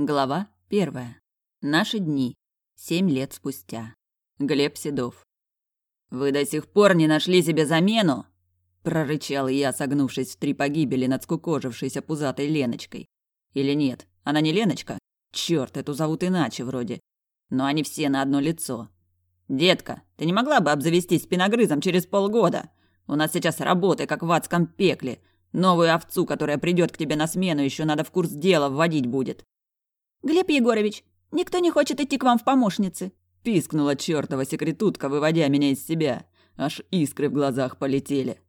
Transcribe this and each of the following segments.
Глава первая. Наши дни. Семь лет спустя. Глеб Седов. «Вы до сих пор не нашли себе замену?» Прорычал я, согнувшись в три погибели над скукожившейся пузатой Леночкой. Или нет, она не Леночка? Чёрт, эту зовут иначе вроде. Но они все на одно лицо. «Детка, ты не могла бы обзавестись спиногрызом через полгода? У нас сейчас работы, как в адском пекле. Новую овцу, которая придет к тебе на смену, еще надо в курс дела вводить будет. «Глеб Егорович, никто не хочет идти к вам в помощницы!» Пискнула чертова секретутка, выводя меня из себя. Аж искры в глазах полетели.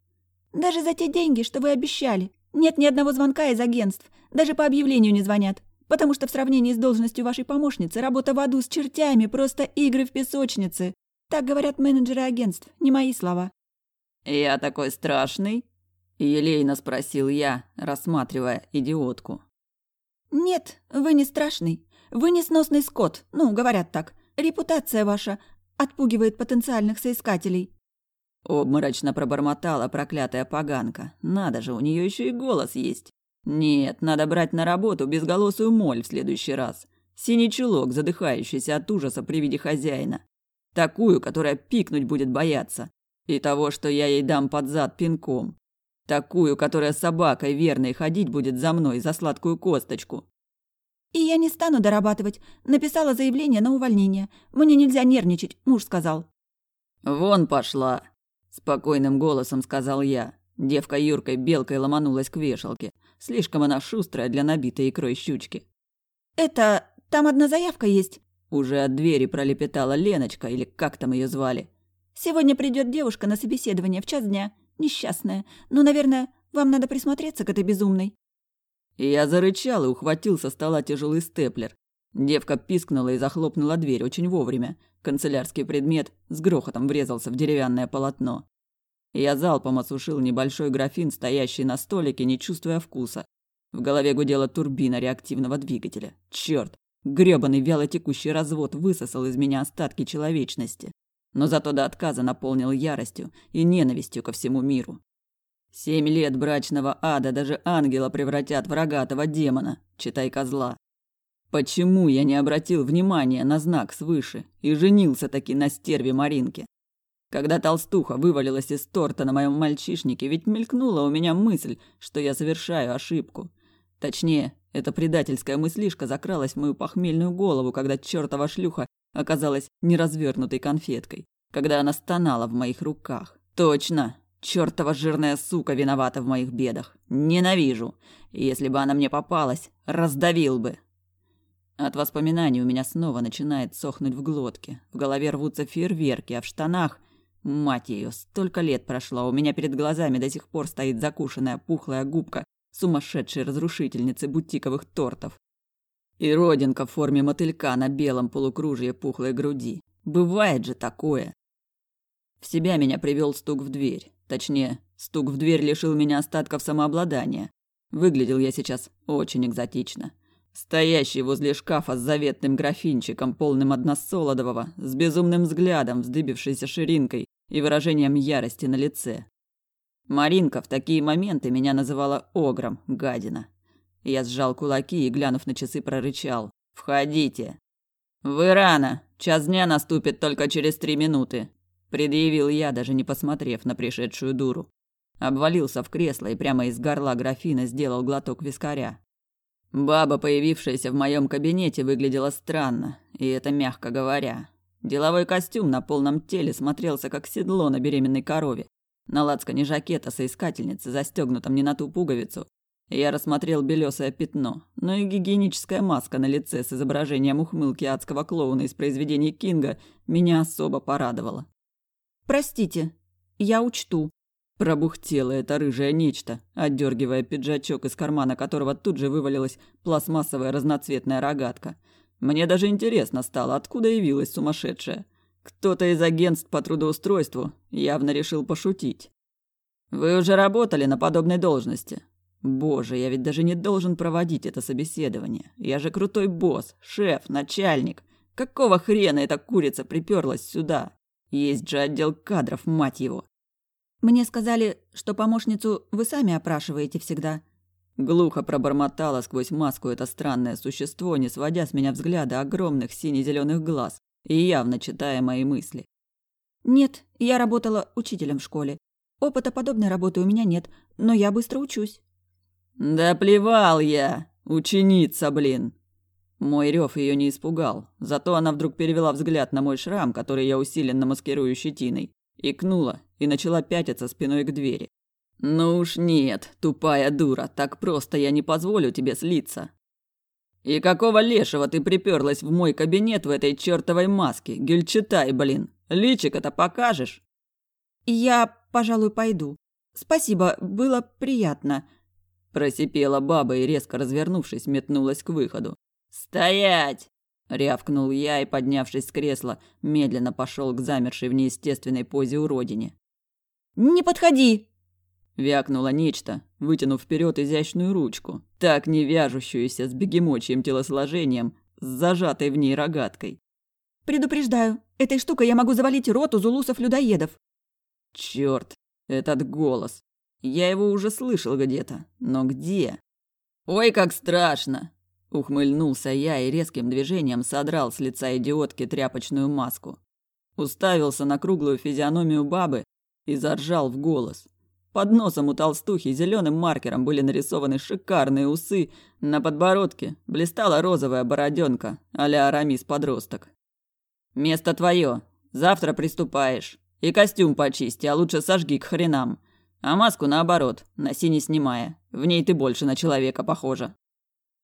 «Даже за те деньги, что вы обещали. Нет ни одного звонка из агентств. Даже по объявлению не звонят. Потому что в сравнении с должностью вашей помощницы работа в аду с чертями – просто игры в песочнице. Так говорят менеджеры агентств, не мои слова». «Я такой страшный?» – елейно спросил я, рассматривая идиотку. «Нет, вы не страшный. Вы несносный скот, ну, говорят так. Репутация ваша отпугивает потенциальных соискателей». Обморочно пробормотала проклятая поганка. Надо же, у нее еще и голос есть. Нет, надо брать на работу безголосую моль в следующий раз. Синий чулок, задыхающийся от ужаса при виде хозяина. Такую, которая пикнуть будет бояться. И того, что я ей дам под зад пинком. Такую, которая собакой верной ходить будет за мной за сладкую косточку. И я не стану дорабатывать. Написала заявление на увольнение. Мне нельзя нервничать, муж сказал. Вон пошла, спокойным голосом сказал я. Девка Юркой белкой ломанулась к вешалке. Слишком она шустрая для набитой икрой щучки. Это там одна заявка есть. Уже от двери пролепетала Леночка, или как там ее звали. Сегодня придет девушка на собеседование в час дня. Несчастная. Ну, наверное, вам надо присмотреться к этой безумной». Я зарычал и ухватил со стола тяжелый степлер. Девка пискнула и захлопнула дверь очень вовремя. Канцелярский предмет с грохотом врезался в деревянное полотно. Я залпом осушил небольшой графин, стоящий на столике, не чувствуя вкуса. В голове гудела турбина реактивного двигателя. Чёрт! Грёбаный вялотекущий развод высосал из меня остатки человечности но зато до отказа наполнил яростью и ненавистью ко всему миру. Семь лет брачного ада даже ангела превратят в рогатого демона, читай козла. Почему я не обратил внимания на знак свыше и женился таки на стерве Маринке? Когда толстуха вывалилась из торта на моем мальчишнике, ведь мелькнула у меня мысль, что я совершаю ошибку. Точнее, эта предательская мыслишка закралась в мою похмельную голову, когда чертова шлюха оказалась неразвернутой конфеткой, когда она стонала в моих руках. Точно, чертова жирная сука виновата в моих бедах. Ненавижу. Если бы она мне попалась, раздавил бы. От воспоминаний у меня снова начинает сохнуть в глотке. В голове рвутся фейерверки, а в штанах... Мать ее, столько лет прошло, у меня перед глазами до сих пор стоит закушенная пухлая губка сумасшедшей разрушительницы бутиковых тортов. И родинка в форме мотылька на белом полукружье пухлой груди. Бывает же такое. В себя меня привел стук в дверь. Точнее, стук в дверь лишил меня остатков самообладания. Выглядел я сейчас очень экзотично. Стоящий возле шкафа с заветным графинчиком, полным односолодового, с безумным взглядом, вздыбившейся ширинкой и выражением ярости на лице. Маринка в такие моменты меня называла огром, гадина. Я сжал кулаки и, глянув на часы, прорычал. «Входите!» «Вы рано! Час дня наступит только через три минуты!» Предъявил я, даже не посмотрев на пришедшую дуру. Обвалился в кресло и прямо из горла графина сделал глоток вискаря. Баба, появившаяся в моем кабинете, выглядела странно, и это мягко говоря. Деловой костюм на полном теле смотрелся как седло на беременной корове. На лацкане жакета соискательницы, застегнутом не на ту пуговицу, я рассмотрел белесое пятно, но и гигиеническая маска на лице с изображением ухмылки адского клоуна из произведений Кинга меня особо порадовала. «Простите, я учту», – пробухтело это рыжее нечто, отдергивая пиджачок, из кармана которого тут же вывалилась пластмассовая разноцветная рогатка. Мне даже интересно стало, откуда явилась сумасшедшая. Кто-то из агентств по трудоустройству явно решил пошутить. «Вы уже работали на подобной должности?» Боже, я ведь даже не должен проводить это собеседование. Я же крутой босс, шеф, начальник. Какого хрена эта курица приперлась сюда? Есть же отдел кадров, мать его. Мне сказали, что помощницу вы сами опрашиваете всегда. Глухо пробормотала сквозь маску это странное существо, не сводя с меня взгляда огромных сине-зеленых глаз и явно читая мои мысли. «Нет, я работала учителем в школе. Опыта подобной работы у меня нет, но я быстро учусь». «Да плевал я! Ученица, блин!» Мой рев ее не испугал, зато она вдруг перевела взгляд на мой шрам, который я усиленно маскирую щетиной, икнула и начала пятиться спиной к двери. «Ну уж нет, тупая дура, так просто я не позволю тебе слиться». «И какого лешего ты приперлась в мой кабинет в этой чертовой маске? Гюльчатай, блин! Личик-то покажешь?» «Я, пожалуй, пойду. Спасибо, было приятно», – просипела баба и, резко развернувшись, метнулась к выходу. «Стоять!» – рявкнул я и, поднявшись с кресла, медленно пошел к замершей в неестественной позе уродине. «Не подходи!» Вякнуло нечто, вытянув вперед изящную ручку, так не вяжущуюся с бегемочьим телосложением, с зажатой в ней рогаткой. «Предупреждаю, этой штукой я могу завалить роту зулусов-людоедов». Черт, этот голос. Я его уже слышал где-то, но где? «Ой, как страшно!» Ухмыльнулся я и резким движением содрал с лица идиотки тряпочную маску. Уставился на круглую физиономию бабы и заржал в голос. Под носом у толстухи зеленым маркером были нарисованы шикарные усы, на подбородке блистала розовая бороденка, а-ля Арамис-подросток. «Место твое. Завтра приступаешь. И костюм почисти, а лучше сожги к хренам. А маску наоборот, носи не снимая. В ней ты больше на человека похожа».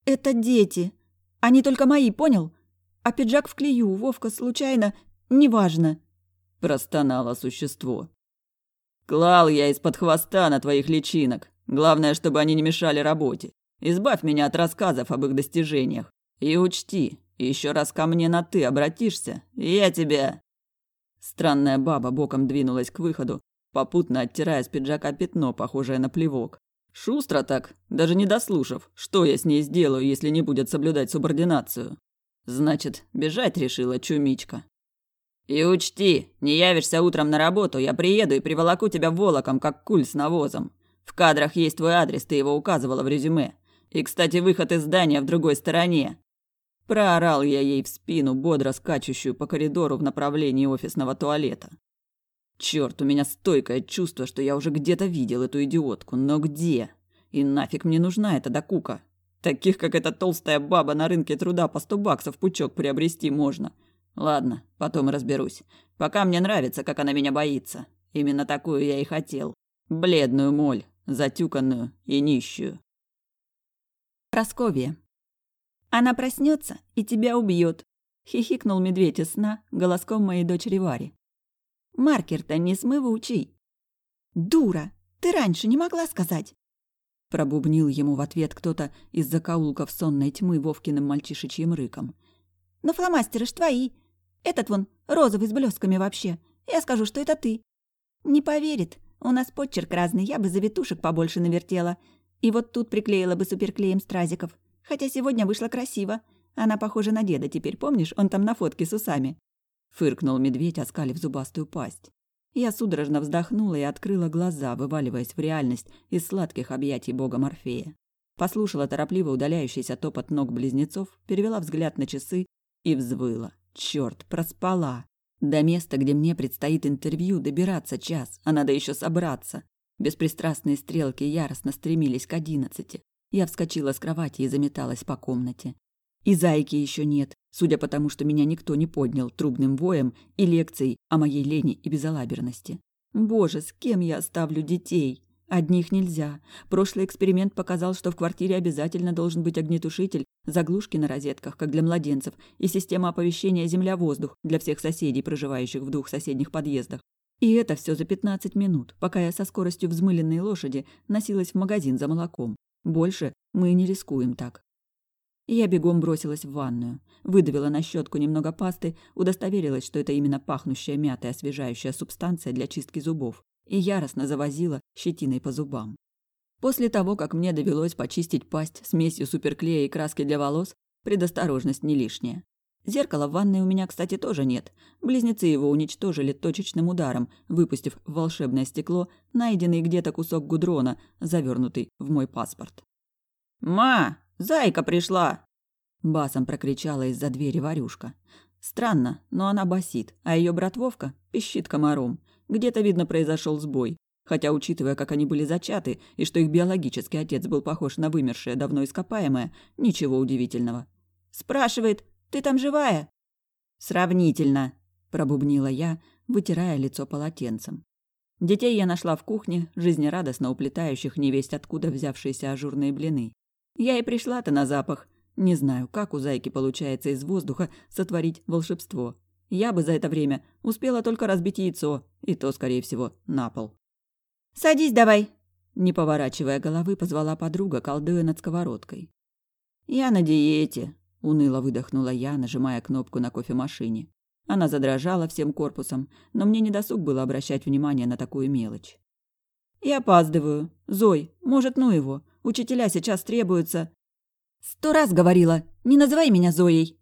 «Это дети. Они только мои, понял? А пиджак в клею, Вовка, случайно, неважно», – простонало существо. Клал я из-под хвоста на твоих личинок. Главное, чтобы они не мешали работе. Избавь меня от рассказов об их достижениях. И учти, еще раз ко мне на «ты» обратишься, и я тебя...» Странная баба боком двинулась к выходу, попутно оттирая с пиджака пятно, похожее на плевок. Шустро так, даже не дослушав, что я с ней сделаю, если не будет соблюдать субординацию. Значит, бежать решила чумичка. И учти, не явишься утром на работу, я приеду и приволоку тебя волоком, как куль с навозом. В кадрах есть твой адрес, ты его указывала в резюме. И, кстати, выход из здания в другой стороне. Проорал я ей в спину, бодро скачущую по коридору в направлении офисного туалета. Черт, у меня стойкое чувство, что я уже где-то видел эту идиотку, но где? И нафиг мне нужна эта докука? Таких, как эта толстая баба на рынке труда по сто баксов пучок приобрести можно. Ладно, потом разберусь. Пока мне нравится, как она меня боится. Именно такую я и хотел. Бледную моль, затюканную и нищую. Просковья. Она проснется и тебя убьет. Хихикнул медведь из сна голоском моей дочери Вари. Маркер-то не смывучий. Дура, ты раньше не могла сказать. Пробубнил ему в ответ кто-то из закоулков сонной тьмы Вовкиным мальчишечьим рыком. Но фломастеры ж твои. Этот вон розовый с блесками вообще. Я скажу, что это ты. Не поверит. У нас почерк разный, я бы завитушек побольше навертела. И вот тут приклеила бы суперклеем стразиков. Хотя сегодня вышло красиво. Она похожа на деда теперь, помнишь? Он там на фотке с усами. Фыркнул медведь, оскалив зубастую пасть. Я судорожно вздохнула и открыла глаза, вываливаясь в реальность из сладких объятий бога Морфея. Послушала торопливо удаляющийся топот ног близнецов, перевела взгляд на часы и взвыла. Черт, проспала. До места, где мне предстоит интервью, добираться час, а надо еще собраться. Беспристрастные стрелки яростно стремились к одиннадцати. Я вскочила с кровати и заметалась по комнате. И зайки еще нет, судя по тому, что меня никто не поднял трубным воем и лекцией о моей лени и безалаберности. Боже, с кем я оставлю детей? Одних нельзя. Прошлый эксперимент показал, что в квартире обязательно должен быть огнетушитель, заглушки на розетках, как для младенцев, и система оповещения «Земля-воздух» для всех соседей, проживающих в двух соседних подъездах. И это все за 15 минут, пока я со скоростью взмыленной лошади носилась в магазин за молоком. Больше мы не рискуем так. Я бегом бросилась в ванную, выдавила на щетку немного пасты, удостоверилась, что это именно пахнущая мятой освежающая субстанция для чистки зубов и яростно завозила щетиной по зубам. После того, как мне довелось почистить пасть смесью суперклея и краски для волос, предосторожность не лишняя. Зеркала в ванной у меня, кстати, тоже нет. Близнецы его уничтожили точечным ударом, выпустив в волшебное стекло найденный где-то кусок гудрона, завернутый в мой паспорт. «Ма, зайка пришла!» Басом прокричала из-за двери Варюшка. Странно, но она басит, а ее брат Вовка пищит комаром. Где-то, видно, произошел сбой. Хотя, учитывая, как они были зачаты, и что их биологический отец был похож на вымершее, давно ископаемое, ничего удивительного. «Спрашивает, ты там живая?» «Сравнительно», – пробубнила я, вытирая лицо полотенцем. Детей я нашла в кухне, жизнерадостно уплетающих невесть откуда взявшиеся ажурные блины. Я и пришла-то на запах. Не знаю, как у зайки получается из воздуха сотворить волшебство. Я бы за это время успела только разбить яйцо, и то, скорее всего, на пол. «Садись давай!» Не поворачивая головы, позвала подруга, колдуя над сковородкой. «Я на диете», — уныло выдохнула я, нажимая кнопку на кофемашине. Она задрожала всем корпусом, но мне не досуг было обращать внимание на такую мелочь. «Я опаздываю. Зой, может, ну его. Учителя сейчас требуются...» «Сто раз говорила, не называй меня Зоей!»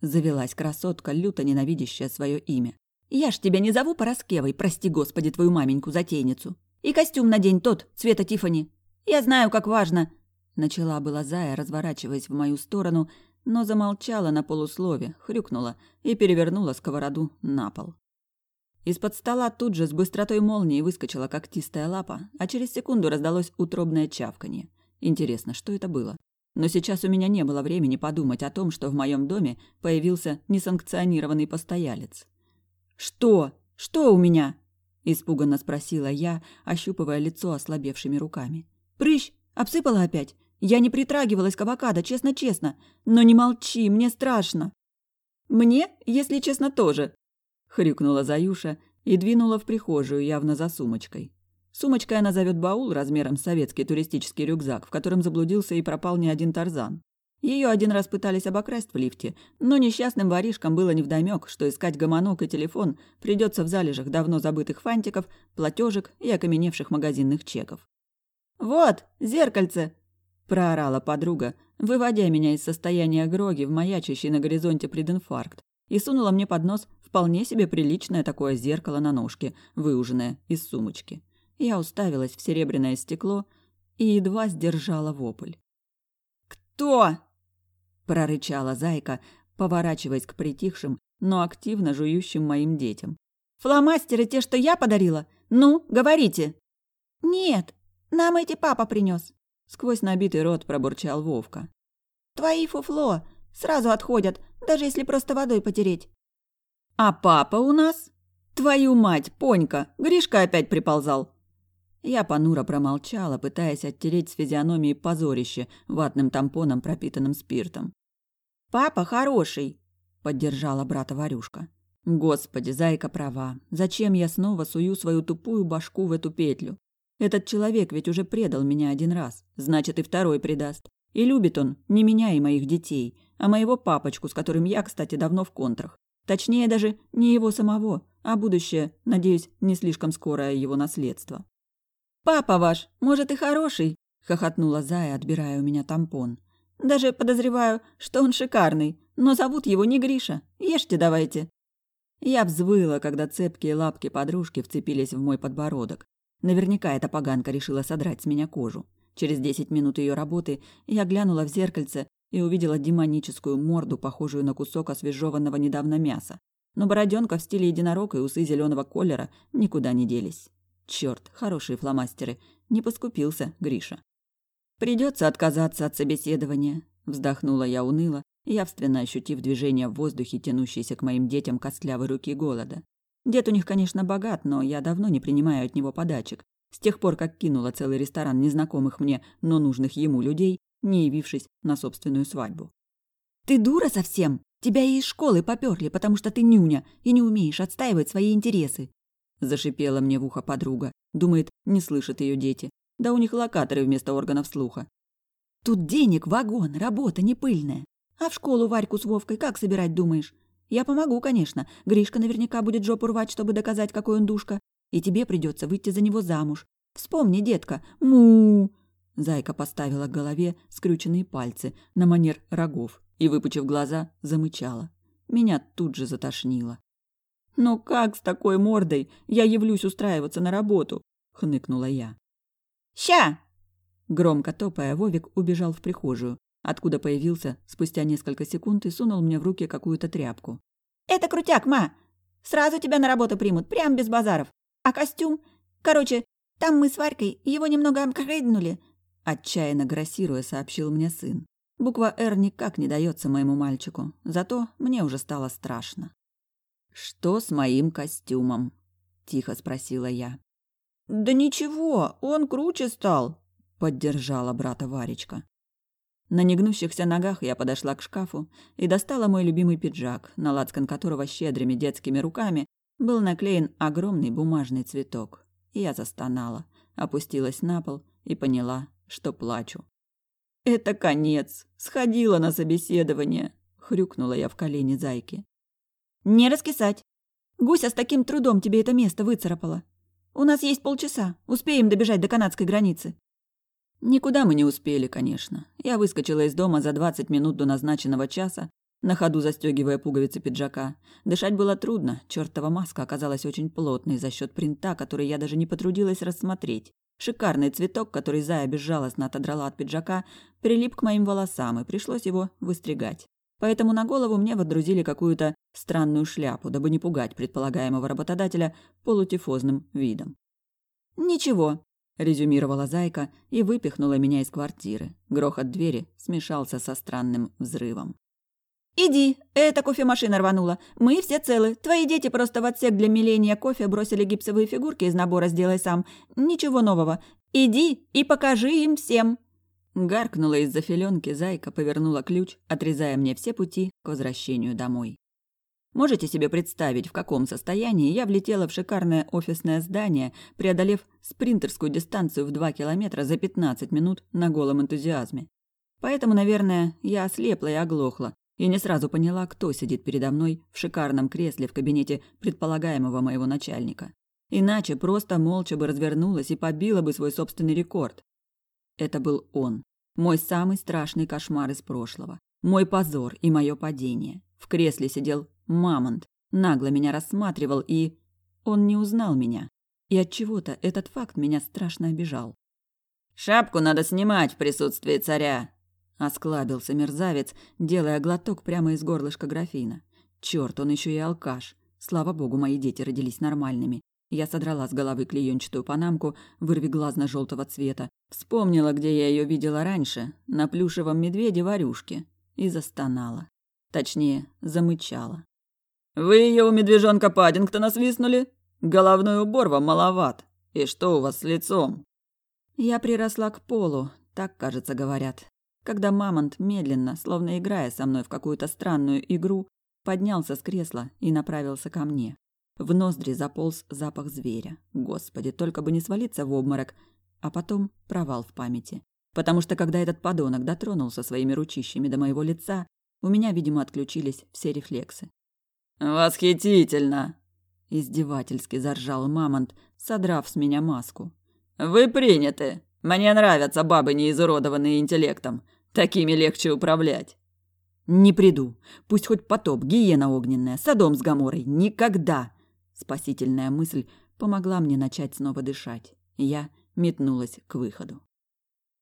Завелась красотка, люто ненавидящая свое имя. «Я ж тебя не зову Пороскевой, прости господи твою маменьку-затейницу. И костюм надень тот, цвета Тифани. Я знаю, как важно!» Начала была Зая, разворачиваясь в мою сторону, но замолчала на полуслове, хрюкнула и перевернула сковороду на пол. Из-под стола тут же с быстротой молнии выскочила когтистая лапа, а через секунду раздалось утробное чавканье. Интересно, что это было? Но сейчас у меня не было времени подумать о том, что в моем доме появился несанкционированный постоялец. «Что? Что у меня?» – испуганно спросила я, ощупывая лицо ослабевшими руками. «Прыщ! Обсыпала опять? Я не притрагивалась к авокадо, честно-честно. Но не молчи, мне страшно. Мне, если честно, тоже. Хрюкнула Заюша и двинула в прихожую, явно за сумочкой. Сумочкой она зовет баул размером с советский туристический рюкзак, в котором заблудился и пропал не один тарзан. Ее один раз пытались обокрасть в лифте, но несчастным воришкам было невдомёк, что искать гомонок и телефон придется в залежах давно забытых фантиков, платежек и окаменевших магазинных чеков. «Вот, зеркальце!» проорала подруга, выводя меня из состояния гроги в маячащий на горизонте прединфаркт, и сунула мне под нос вполне себе приличное такое зеркало на ножке, выуженное из сумочки. Я уставилась в серебряное стекло и едва сдержала вопль. «Кто?» – прорычала зайка, поворачиваясь к притихшим, но активно жующим моим детям. «Фломастеры те, что я подарила? Ну, говорите!» «Нет, нам эти папа принес. Сквозь набитый рот пробурчал Вовка. «Твои фуфло сразу отходят, даже если просто водой потереть». «А папа у нас? Твою мать, Понька, Гришка опять приползал!» Я понуро промолчала, пытаясь оттереть с физиономии позорище ватным тампоном, пропитанным спиртом. «Папа хороший!» – поддержала брата Варюшка. «Господи, зайка права. Зачем я снова сую свою тупую башку в эту петлю? Этот человек ведь уже предал меня один раз, значит и второй предаст. И любит он не меня и моих детей, а моего папочку, с которым я, кстати, давно в контрах. Точнее, даже не его самого, а будущее, надеюсь, не слишком скорое его наследство. «Папа ваш, может, и хороший», – хохотнула Зая, отбирая у меня тампон. «Даже подозреваю, что он шикарный, но зовут его не Гриша. Ешьте давайте». Я взвыла, когда цепкие лапки подружки вцепились в мой подбородок. Наверняка эта поганка решила содрать с меня кожу. Через десять минут ее работы я глянула в зеркальце и увидела демоническую морду, похожую на кусок освежеванного недавно мяса. Но бороденка в стиле единорога и усы зеленого колера никуда не делись. Черт, хорошие фломастеры. Не поскупился Гриша. Придется отказаться от собеседования, вздохнула я уныло, явственно ощутив движение в воздухе, тянущейся к моим детям костлявой руки голода. Дед у них, конечно, богат, но я давно не принимаю от него подачек. С тех пор, как кинула целый ресторан незнакомых мне, но нужных ему людей, не явившись на собственную свадьбу. «Ты дура совсем? Тебя из школы попёрли, потому что ты нюня и не умеешь отстаивать свои интересы!» Зашипела мне в ухо подруга. Думает, не слышат ее дети. Да у них локаторы вместо органов слуха. «Тут денег, вагон, работа не пыльная. А в школу Варьку с Вовкой как собирать, думаешь? Я помогу, конечно. Гришка наверняка будет жопу рвать, чтобы доказать, какой он душка. И тебе придется выйти за него замуж. Вспомни, детка. Му. Зайка поставила к голове скрюченные пальцы на манер рогов и, выпучив глаза, замычала. Меня тут же затошнило. «Но как с такой мордой я явлюсь устраиваться на работу?» — хныкнула я. «Ща!» Громко топая, Вовик убежал в прихожую, откуда появился спустя несколько секунд и сунул мне в руки какую-то тряпку. «Это крутяк, ма! Сразу тебя на работу примут, прям без базаров. А костюм? Короче, там мы с Варькой его немного апгрейднули», отчаянно грассируя, сообщил мне сын. Буква «Р» никак не дается моему мальчику, зато мне уже стало страшно. «Что с моим костюмом?» – тихо спросила я. «Да ничего, он круче стал», – поддержала брата Варечка. На негнущихся ногах я подошла к шкафу и достала мой любимый пиджак, на лацкан которого щедрыми детскими руками был наклеен огромный бумажный цветок. Я застонала, опустилась на пол и поняла, что плачу. «Это конец! Сходила на собеседование!» — хрюкнула я в колени зайки. «Не раскисать! Гуся с таким трудом тебе это место выцарапала. У нас есть полчаса, успеем добежать до канадской границы». Никуда мы не успели, конечно. Я выскочила из дома за 20 минут до назначенного часа, на ходу застегивая пуговицы пиджака. Дышать было трудно, чертова маска оказалась очень плотной за счет принта, который я даже не потрудилась рассмотреть. Шикарный цветок, который Зая безжалостно отодрала от пиджака, прилип к моим волосам, и пришлось его выстригать. Поэтому на голову мне водрузили какую-то странную шляпу, дабы не пугать предполагаемого работодателя полутифозным видом. «Ничего», – резюмировала Зайка и выпихнула меня из квартиры. Грохот двери смешался со странным взрывом. «Иди, эта кофемашина рванула. Мы все целы. Твои дети просто в отсек для меления кофе бросили гипсовые фигурки из набора «Сделай сам». Ничего нового. Иди и покажи им всем». Гаркнула из-за филенки зайка, повернула ключ, отрезая мне все пути к возвращению домой. Можете себе представить, в каком состоянии я влетела в шикарное офисное здание, преодолев спринтерскую дистанцию в 2 километра за 15 минут на голом энтузиазме. Поэтому, наверное, я ослепла и оглохла, и не сразу поняла, кто сидит передо мной в шикарном кресле в кабинете предполагаемого моего начальника. Иначе просто молча бы развернулась и побила бы свой собственный рекорд. Это был он, мой самый страшный кошмар из прошлого, мой позор и мое падение. В кресле сидел мамонт, нагло меня рассматривал и... Он не узнал меня. И от чего-то этот факт меня страшно обижал. «Шапку надо снимать в присутствии царя», Осклабился мерзавец, делая глоток прямо из горлышка графина. Черт, он еще и алкаш. Слава богу, мои дети родились нормальными. Я содрала с головы клеенчатую панамку, вырвиглазно желтого цвета. Вспомнила, где я ее видела раньше, на плюшевом медведе Варюшке, и застонала. Точнее, замычала. «Вы ее у медвежонка Паддингтона свистнули? Головной убор вам маловат. И что у вас с лицом?» Я приросла к полу, так, кажется, говорят когда Мамонт медленно, словно играя со мной в какую-то странную игру, поднялся с кресла и направился ко мне. В ноздри заполз запах зверя. Господи, только бы не свалиться в обморок, а потом провал в памяти. Потому что когда этот подонок дотронулся своими ручищами до моего лица, у меня, видимо, отключились все рефлексы. «Восхитительно!» – издевательски заржал Мамонт, содрав с меня маску. «Вы приняты!» Мне нравятся бабы, не изуродованные интеллектом. Такими легче управлять. Не приду. Пусть хоть потоп, гиена огненная, садом с Гаморой. Никогда. Спасительная мысль помогла мне начать снова дышать. Я метнулась к выходу.